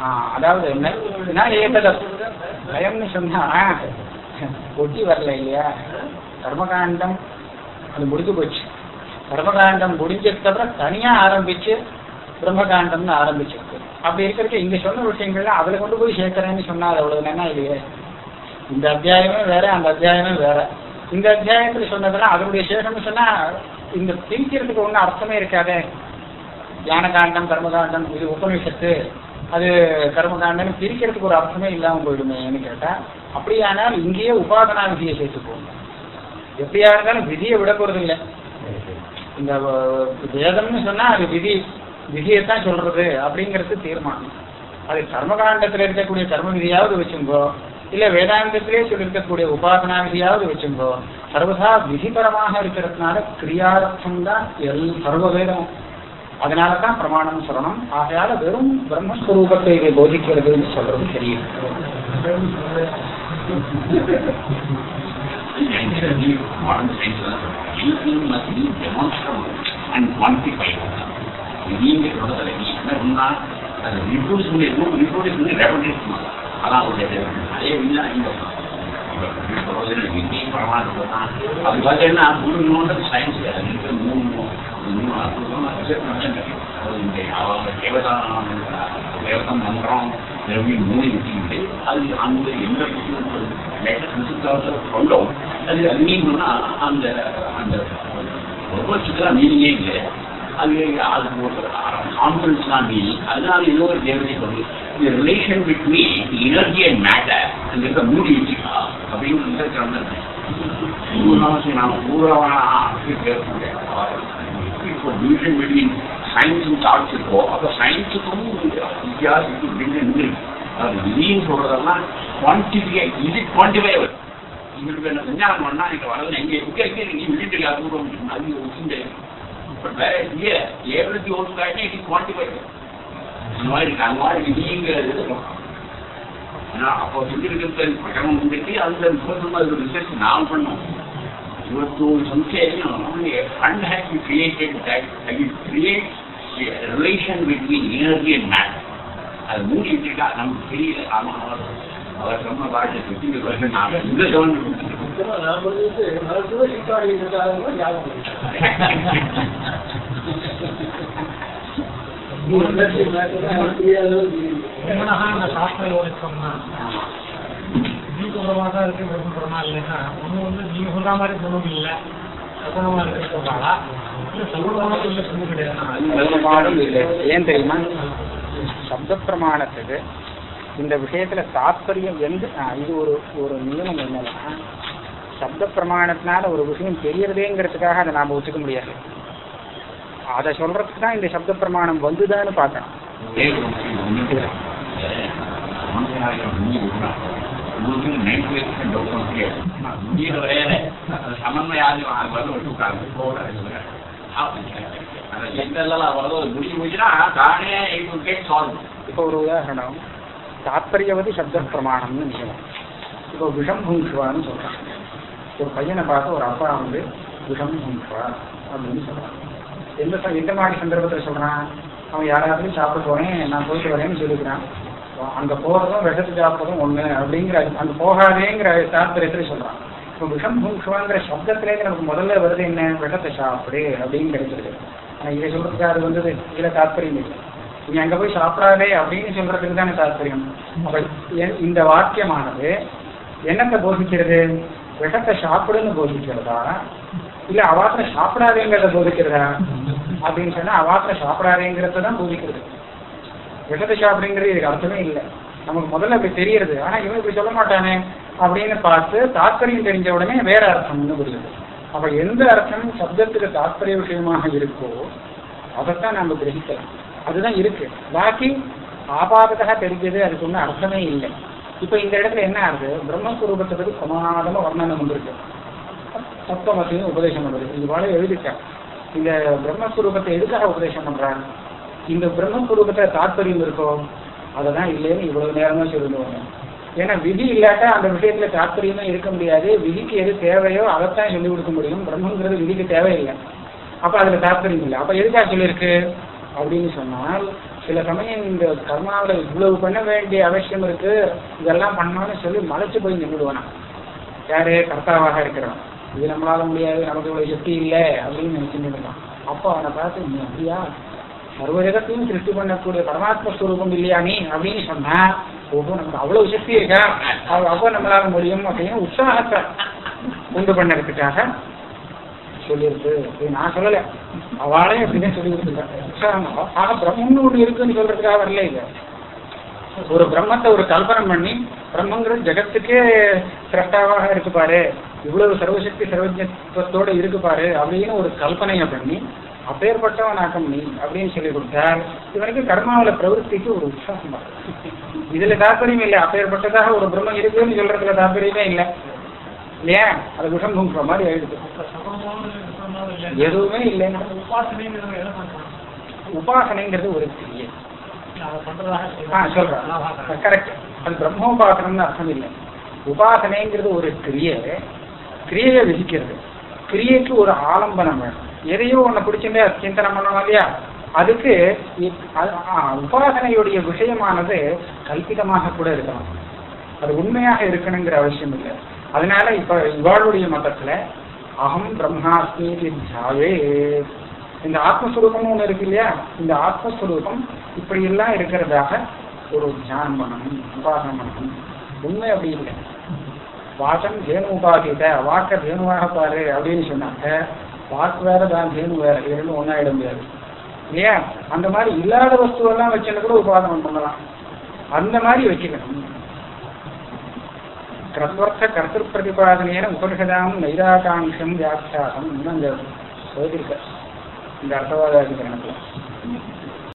ஆ, அதாவது என்ன? என்ன பயம்னு சொன்னா ஒட்டி வரல இல்லையா? கர்மகாண்டம் அது முடிஞ்சு போச்சு. கர்மகாண்டம் முடிஞ்சதுக்கப்புறம் தனியா ஆரம்பிச்சு பிரம்மகாண்டம்னு ஆரம்பிச்சிருக்கு அப்படி இருக்கிறதுக்கு இங்க சொன்ன விஷயங்கள்ல அதுல கொண்டு போய் சேர்க்கிறேன்னு சொன்னா அது அவ்வளவு என்ன இல்லையே? இந்த அத்தியாயமே வேற அந்த அத்தியாயமே வேற. இந்த அத்தியாயத்துல சொன்னதெல்லாம் அதனுடைய சேஷம்னு சொன்னா இந்த பிரிக்கிறதுக்கு ஒன்றும் அர்த்தமே இருக்காதே? ஞானகாண்டம் கர்மகாண்டம் இது உபநிஷத்து. அது கர்மகாண்டம் பிரிக்கிறதுக்கு ஒரு அர்த்தமே இல்லாமல் போயிடுமேன்னு கேட்டா அப்படியானால் இங்கேயே உபாதனா விதியை சேர்த்துக்கோங்க. எப்படியா இருந்தாலும் விதியை விட போறது இல்லை இந்த வேதம்னு சொன்னா அது விதி விதியைத்தான் சொல்றது அப்படிங்கிறது தீர்மானம். அது கர்மகாண்டத்துல இருக்கக்கூடிய கர்ம விதியாவது வச்சுங்கோ இல்ல வேதாந்தத்திலே சொல்லியிருக்கக்கூடிய உபாசனா விதியாவது வச்சுங்கோ சர்வதா விதிபரமாக இருக்கிறதுனால கிரியார்த்தம் தான் எல் சர்வ வேதமும் அதனால தான் பிரமாணம் சொல்லணும் ஆகையால வெறும் பிரம்மஸ்வரூபத்தை இதை போதிக்கிறதுன்னு சொல்றது தெரியும். நீங்க சொல்றதுல நீ என்ன பண்ணா அது replicate பண்ணலாம். அதான் அவருடைய தேவை. அதே விதிதான் இங்க தான். அது பார்த்தீங்கன்னா முழுநோண்டது சயின்ஸ் இருக்கிற மூணு தேவதான் தேவதம் மந்திரம் திரவியம் மூணு வச்சுக்கிட்டு அது அந்த எந்த லேட்டஸ்ட் கொண்டோம் அது அது மீன்னா அந்த அந்த ஒவ்வொருத்துக்கெல்லாம் மீனிங்கே இல்லை அது அதுக்கு ஒரு கான்ஃபிடன்ஸ் தான் மீனிங் அதனால இன்னொரு தேவதை சொல்லு இந்த relation between energy and matter அங்க இருக்க மூடி வச்சுக்கா அப்படின்னு ரிசர்ச் நடந்திருக்கு நான் பூர்வமாக பேசக்கூடிய இப்போ டிவிஷன் பிட்வீன் சயின்ஸும் தாட்ஸ் இருக்கோ அப்போ சயின்ஸுக்கும் வித்தியாசத்துக்கு பின்னு அது விதின்னு சொல்றதெல்லாம் குவான்டிஃபை இது குவான்டிஃபை இவருக்கு என்ன செஞ்சாலும் பண்ணா இங்க வரது எங்க எங்க எங்க நீ வீட்டுக்கு அனுபவம் அது வச்சுட்டு பட் வேற இங்கே ஏவரத்தி ஒரு காரணம் இது குவான்டிஃபை அந்த மாதிரி இருக்கு அந்த மாதிரி விதிங்கிறது ஏன்னா அப்போ சொல்லியிருக்கிறது பிரகடனம் வந்துட்டு அந்த முப்பத்தொன்பது அது ரிசர்ச் நான் பண்ணோம். your soul, something, you only a fund has created that you create a relation between energy and matter. அது மூடிட்டுட்டா நம்ம பெரிய அவர் சொன்ன பாட்டு சுத்தி சொன்னாங்க சாஸ்திரம் சொன்னா தான் இருக்கு விரும்புறமா இல்லைன்னா ஒண்ணு வந்து நீங்க சொல்ற மாதிரி குணம் இல்லை. சகுணமா இருக்கு சொல்றாளா? இல்ல சகுணமான சொல்ல சொல்ல கிடையாது. இல்லை. ஏன் தெரியுமா? சப்த பிரமாணத்துக்கு இந்த விஷயத்துல தாத்பரியம் எந்த இது ஒரு ஒரு நியமம் என்னன்னா சப்த பிரமாணத்தினால ஒரு விஷயம் தெரியறதேங்கிறதுக்காக அதை நாம ஒத்துக்க முடியாது. அதை சொல்றதுக்கு தான் இந்த சப்த பிரமாணம் வந்துதான்னு பார்க்கணும். இப்போ ஒரு உதாரணம் தாத்பரியவது சப்த பிரமாணம்னு நியமம் இப்போ விஷம் புங்ஷ்வான்னு சொல்றாங்க ஒரு பையனை பார்த்து ஒரு அப்பா வந்து விஷம் புங்ஷ்வா அப்படின்னு சொல்றான் எந்த ச- எந்த மாதிரி சந்தர்ப்பத்தில் சொல்றான் அவன் யாராவது சாப்பிட போறேன் நான் போயிட்டு வரேன்னு சொல்லிக்கிறான் அங்க போறதும் விஷத்து சாப்பிடுறதும் ஒண்ணு அப்படிங்கிற அங்க போகாதேங்கிற தாத்பரியத்துல சொல்றான் இப்போ விஷம் புங்ஷ்வாங்கிற சப்தத்திலே நமக்கு முதல்ல வருது என்ன? விஷத்தை சாப்பிடு அப்படின்னு கிடைச்சிருக்கு. ஆனா இதை சொல்றதுக்கு அது வந்தது இதுல தாத்பரியம் இல்லை. நீ அங்க போய் சாப்பிடாதே அப்படின்னு சொல்றதுக்கு தானே தாத்பரியம். அப்ப இந்த வாக்கியமானது என்னத்தை போதிக்கிறது? விஷத்தை சாப்பிடுன்னு போதிக்கிறதா? இல்ல அவாத்திர சாப்பிடாதேங்கிறத போதிக்கிறதா? அப்படின்னு சொன்னா அவாத்திர சாப்பிடாதேங்கிறத தான் போதிக்கிறது. விஷத்தை அப்படிங்கிறது இதுக்கு அர்த்தமே இல்லை. நமக்கு முதல்ல அப்படி தெரியறது. ஆனா இவன் இப்படி சொல்ல மாட்டானே அப்படின்னு பார்த்து தாத்பரியம் தெரிஞ்ச உடனே வேற அர்த்தம்னு புரியுது. அப்ப எந்த அர்த்தம் சப்தத்துக்கு தாத்பரிய விஷயமாக இருக்கோ அதைத்தான் நம்ம கிரகிக்கலாம். அதுதான் இருக்கு. பாக்கி ஆபாதத்தாக தெரிஞ்சது அதுக்கு ஒன்றும் அர்த்தமே இல்லை. இப்ப இந்த இடத்துல என்ன ஆகுது? பிரம்மஸ்வரூபத்துக்கு சமாதமா வர்ணனம் வந்திருக்கு. சப்தமத்தையும் உபதேசம் பண்றது இது போல எழுதிட்டேன் இந்த பிரம்மஸ்வரூபத்தை எதுக்காக உபதேசம் பண்றாங்க இந்த பிரம்மஸ்வரூபத்தை தாற்பயம் இருக்கும். அததான் இல்லைன்னு இவ்வளவு நேரமா சொல்லிட்டு ஏன்னா விதி இல்லாட்டா அந்த விஷயத்துல தாற்பயமே இருக்க முடியாது. விதிக்கு எது தேவையோ அதைத்தான் சொல்லிக் கொடுக்க முடியும். பிரம்மங்கிறது விதிக்கு தேவையில்லை. அப்ப அதுல தாற்பயம் இல்லை. அப்ப எதுக்காக சொல்லியிருக்கு? அப்படின்னு சொன்னால் சில சமயம் இந்த கர்மாவில் இவ்வளவு பண்ண வேண்டிய அவசியம் இருக்கு. இதெல்லாம் பண்ணாலும் சொல்லி மலைச்சு போய் நின்றுடுவானா யாரு? கர்த்தாவாக இருக்கிறான். இது நம்மளால முடியாது. நமக்கு இவ்வளவு சக்தி இல்லை அப்படின்னு நினைச்சுட்டு இருக்கான். அப்போ அவனை பார்த்து நீ அப்படியா? சர்வ ஜகத்தையும் சிருஷ்டி பண்ணக்கூடிய பரமாத்ம ஸ்வரூபம் இல்லையா அப்படின்னு சொன்னா ஓஹோ நமக்கு அவ்வளவு சக்தி இருக்கா? அவ்வளோ அப்போ நம்மளால முடியும் அப்படின்னு உற்சாகத்தை உண்டு பண்ணதுக்காக சொல்லியிருக்கு. அப்படின்னு நான் சொல்லல. அவளே அப்படிதான் சொல்லி கொடுத்துருக்காங்க உற்சாகம் ஆக பிரம்மம்னு ஒண்ணு இருக்குன்னு சொல்றதுக்காக வரல இது. ஒரு பிரம்மத்தை ஒரு கல்பனை பண்ணி பிரம்மங்கிறது ஜெகத்துக்கே சிரஷ்டாவாக இருக்கு பாரு. இவ்வளவு சர்வசக்தி சர்வஜத்துவத்தோட இருக்கு பாரு அப்படின்னு ஒரு கல்பனையை பண்ணி அப்பேற்பட்டவனாக்கம் நீ அப்படின்னு சொல்லி கொடுத்தால் இவனுக்கு கர்மாவில பிரவருத்திக்கு ஒரு உற்சாகம் வரும். இதுல தாற்பயம் இல்லை. அப்பேற்பட்டதாக ஒரு பிரம்மம் இருக்குன்னு சொல்றதுல தாற்பயமே இல்லை. இல்லையா? அது விஷம் குங்குற மாதிரி ஆயிடுது. எதுவுமே இல்லைன்னா உபாசனை உபாசனைங்கிறது ஒரு கிரியை. ஆ சொல்றேன் கரெக்ட். அது பிரம்மோபாசனம்னு அர்த்தம் இல்லை. உபாசனைங்கிறது ஒரு கிரியை. கிரியையை விதிக்கிறது. கிரியைக்கு ஒரு ஆலம்பனம் வேணும். எதையோ ஒன்று பிடிச்சிருந்தே சிந்தனை பண்ணணும் இல்லையா? அதுக்கு அது- ஆ, உபாசனையுடைய விஷயமானது கல்பிதமாக கூட இருக்கணும் அது உண்மையாக இருக்கணுங்கிற அவசியம் இல்லை. அதனால இப்ப இவாளுடைய மதத்துல அகம் பிரம்மாஸ்மி ஜாவே இந்த ஆத்மஸ்வரூபம்னு ஒண்ணு இருக்கு இல்லையா? இந்த ஆத்மஸ்வரூபம் இப்படி எல்லாம் இருக்கிறதாக ஒரு தியானம் பண்ணணும் உபாசனம் பண்ணணும். உண்மை அப்படி இல்லை. வாசம் வேணு உபாசித வாக்க வேணுவாக பாரு அப்படின்னு சொன்னாங்க. பாட்டு வேற தான் வேற இரண்டும் ஒன்னாயிட முடியாது இல்லையா? அந்த மாதிரி இல்லாத வஸ்துவெல்லாம் வச்சுட்டு கூட உபாதனம் பண்ணலாம். அந்த மாதிரி வச்சுக்கணும். கிரத்வர்த்த கர்த்தர் பிரதிபாதனையான உபனிஷதாம் நைராகாங்கம் வியாக்கியாசம். அங்க சொல்லியிருக்க இந்த அர்த்தவாத அதிகரணத்துல